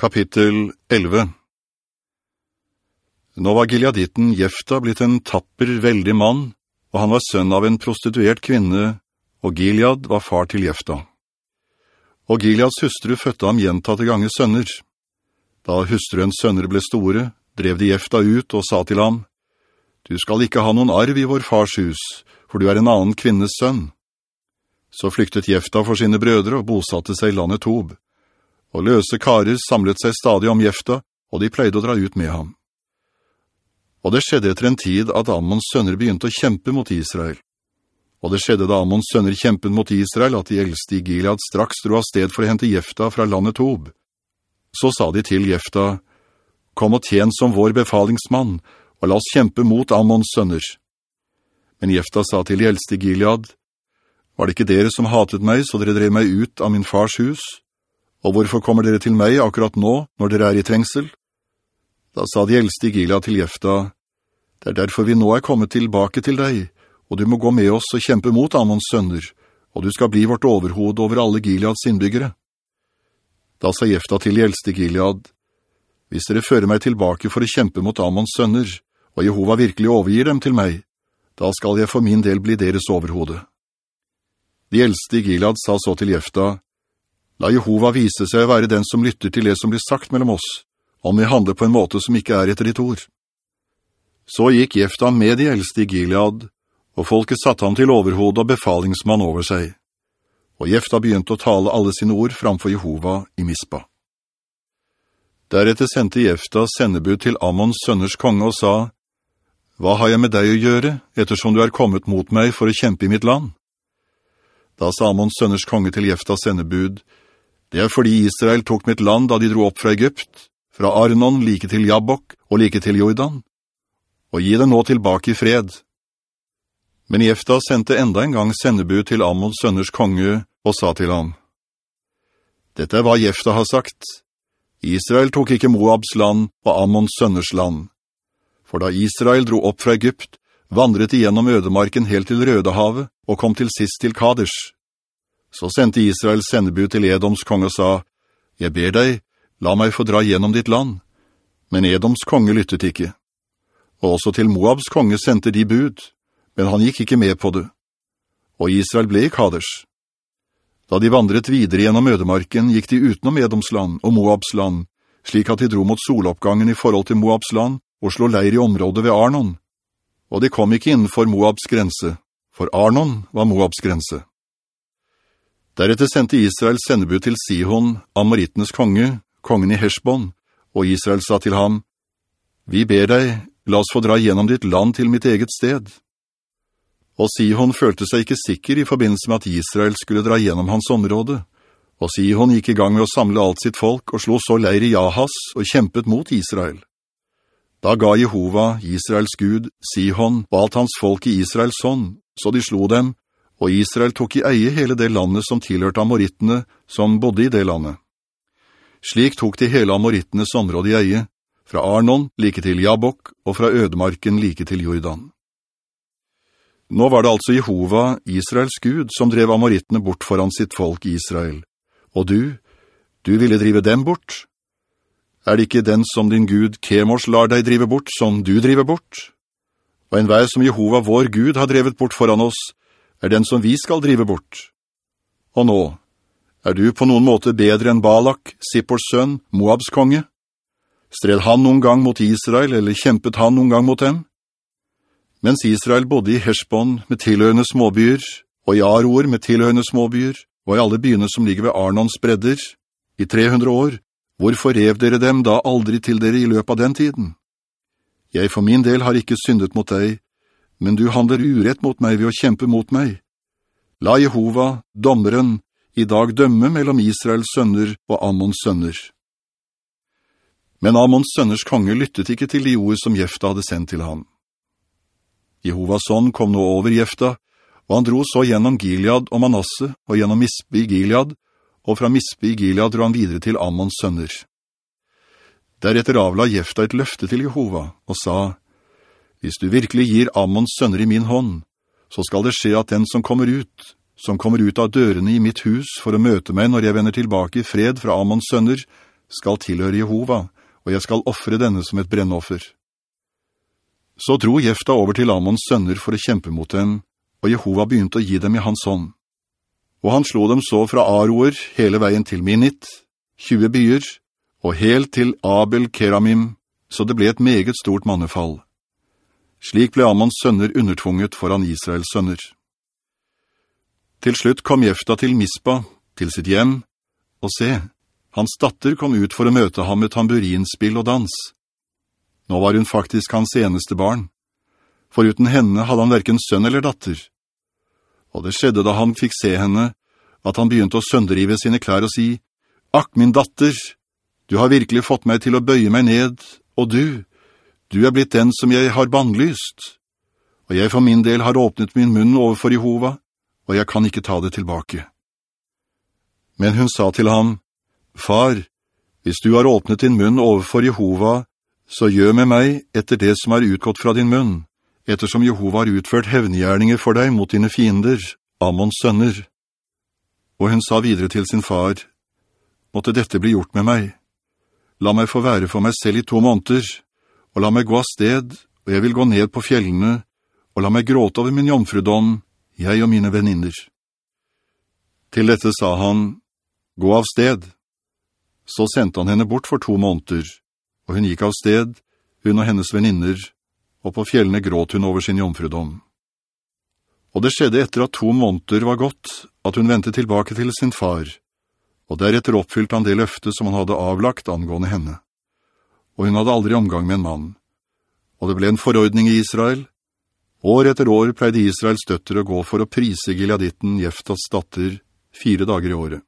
Kapittel 11 Nå var Gileaditten Jefta blitt en tapper, veldig mann, og han var sønn av en prostituert kvinne, og Gilead var far til Jefta. Og Gileads hustru fødte ham gjentatte ganger sønner. Da hustruens sønner ble store, drev de Jefta ut og sa til ham, «Du skal ikke ha noen arv i vår fars hus, for du er en annen kvinnes sønn.» Så flyktet Jefta for sine brødre og bosatte seg i landet Tob. Og løse karer samlet seg stadig om Jefta, og de pleide å dra ut med ham. Og det skjedde etter en tid at Ammons sønner begynte å kjempe mot Israel. Og det skjedde da Ammons sønner kjempet mot Israel at de eldste i Gilead straks dro av sted for å hente Jefta fra landet Tob. Så sa de til Jefta, «Kom og tjen som vår befalingsmann, og la oss kjempe mot Ammons sønner.» Men Jefta sa til de eldste i Gilead, var det ikke dere som hatet meg, så dere drev meg ut av min fars hus? Og hvorfor kommer dere til meg akkurat nå, når dere er i trengsel? Da sa de eldste i Gila til Jefta, Det er derfor vi nå er kommet tilbake til deg, og du må gå med oss og kjempe mot Ammons sønner, og du skal bli vårt overhod over alle Gileads innbyggere. Da sa Jefta til de eldste Gilead, Hvis dere fører meg tilbake for å kjempe mot Ammons sønner, og Jehova virkelig overgir dem til meg, da skal jeg for min del bli deres overhode. De eldste i Gilad sa så til Jefta, La Jehova vise seg å være den som lytter til det som blir sagt mellom oss, om vi handler på en måte som ikke er etter ditt ord. Så gikk Jefta med de eldste i Gilead, og folket satte ham til overhod og befalingsmann over seg. Og Jefta begynte å tale alle sine ord framfor Jehova i Mispa. Deretter sendte Jefta sendebud til Ammons sønners konge og sa, «Hva har jeg med deg å gjøre, ettersom du er kommet mot meg for å kjempe i mitt land?» Da sa Amons sønners konge til Jeftas sendebud, «Det er fordi Israel tok mitt land da de dro opp fra Egypt, fra Arnon like til Jabbok og like til Jordan, og gi det nå tilbake i fred.» Men Jefta sendte enda en gang sendebud til Amons sønners konge og sa til ham, «Dette er hva Jefta har sagt. Israel tok ikke Moabs land og Amons sønners land. For da Israel dro opp fra Egypt, vandret de gjennom ødemarken helt til Rødehavet og kom til sist til Kadesh. Så sendte Israels sendebud til Edoms konge og sa, «Jeg ber deg, la meg få dra gjennom ditt land.» Men Edoms konge lyttet ikke. Og også til Moabs konge sendte de bud, men han gikk ikke med på det. Og Israel ble i Kaders. Da de vandret videre gjennom ødemarken, gikk de utenom Edoms land og Moabs land, slik at de dro mot soloppgangen i forhold til Moabs land, og slå leir i området ved Arnon. Og de kom ikke innenfor Moabs grense, for Arnon var Moabs grense. Deretter sendte Israel sendebud til Sihon, Amorittenes konge, kongen i Heshbon, og Israel sa til ham, «Vi ber deg, la oss få dra gjennom ditt land til mitt eget sted.» Og Sihon følte seg ikke sikker i forbindelse med at Israel skulle dra gjennom hans område, og Sihon gikk i gang med å samle alt sitt folk og slo så leir i Jahas og kjempet mot Israel. Da ga Jehova, Israels Gud, Sihon og hans folk i Israels hånd, så de slo dem, og Israel tok i eie hele det landet som tilhørte amorittene som bodde i det landet. Slik tok de hele amorittenes område i eie, fra Arnon like til Jabok, og fra ødemarken like til Jordan. Nå var det altså Jehova, Israels Gud, som drev amorittene bort foran sitt folk Israel. Og du, du ville drive dem bort? Er det ikke den som din Gud Kemors lar deg drive bort, som du driver bort? Og en vei som Jehova vår Gud har drevet bort foran oss, er den som vi skal drive bort. Og nå, er du på noen måte bedre enn Balak, Sippors sønn, Moabs konge? Stred han noen gang mot Israel, eller kjempet han noen gang mot dem? Mens Israel bodde i Heshbon med tilhørende småbyer, og i Aror med tilhørende småbyer, og i alle byene som ligger ved Arnons bredder, i 300 år, hvorfor rev dere dem da aldri til dere i løpet av den tiden? Jeg for min del har ikke syndet mot deg, men du handler urett mot meg ved å kjempe mot meg. La Jehova, dommeren, i dag dømme mellom Israels sønner og Ammons sønner. Men Ammons sønners konge lyttet ikke til de ord som Jefta hadde sendt til ham. Jehovas ånd kom nå over Jefta, og han dro så gjennom Gilead og Manasse, og gjennom Mispe i Gilead, og fra Mispe i Gilead dro han videre til Ammons sønner. Deretter avla Jefta et løfte til Jehova og sa, «Hvis du virkelig gir Ammons sønner i min hånd, så skal det skje at den som kommer ut, som kommer ut av dørene i mitt hus for å møte meg når jeg vender tilbake i fred fra Ammons sønner, skal tilhøre Jehova, og jeg skal offre denne som et brennoffer. Så dro Jefta over til Ammons sønner for å kjempe mot dem, og Jehova begynte å gi dem i hans hånd. Og han slo dem så fra Aroer hele veien til Minit, 20 byer, og helt til Abel Keramim, så det ble et meget stort mannefall. Slik ble Amons sønner undertvunget foran Israels sønner. Til slutt kom Jefta til Mispa, til sitt hjem, og se, hans datter kom ut for å møte ham med tamburinspill og dans. Nå var hun faktisk hans eneste barn. Foruten henne hadde han hverken sønn eller datter. Og det skjedde da han fikk se henne, at han begynte å sønderive sine klær og si, «Akk, min datter, du har virkelig fått meg til å bøye meg ned, og du, du er blitt den som jeg har bannlyst, Og jeg for min del har åpnet min munn overfor Jehova, og jeg kan ikke ta det tilbake.» Men hun sa til ham, «Far, hvis du har åpnet din munn overfor Jehova, så gjør med meg etter det som er utgått fra din munn, ettersom Jehova har utført hevngjerninger for deg mot dine fiender, Amons sønner.» Og hun sa videre til sin far, «Måtte dette bli gjort med meg. La meg få være for meg selv i to måneder, og la meg gå av sted, og jeg vil gå ned på fjellene, og la meg gråte over min jomfrudom, jeg og mine venninner.» Til dette sa han, «Gå av sted.» Så sendte han henne bort for to måneder, og hun gikk av sted, hun og hennes venninner, og på fjellene gråt hun over sin jomfrudom. Og det skjedde etter at to måneder var gått, at hun ventet tilbake til sin far, og deretter oppfylte han det løfte som han hadde avlagt angående henne. Og hun hadde aldri omgang med en mann. Og det ble en forordning i Israel. År etter år pleide Israels døtter å gå for å prise Gileaditten Jeftas datter fire dager i året.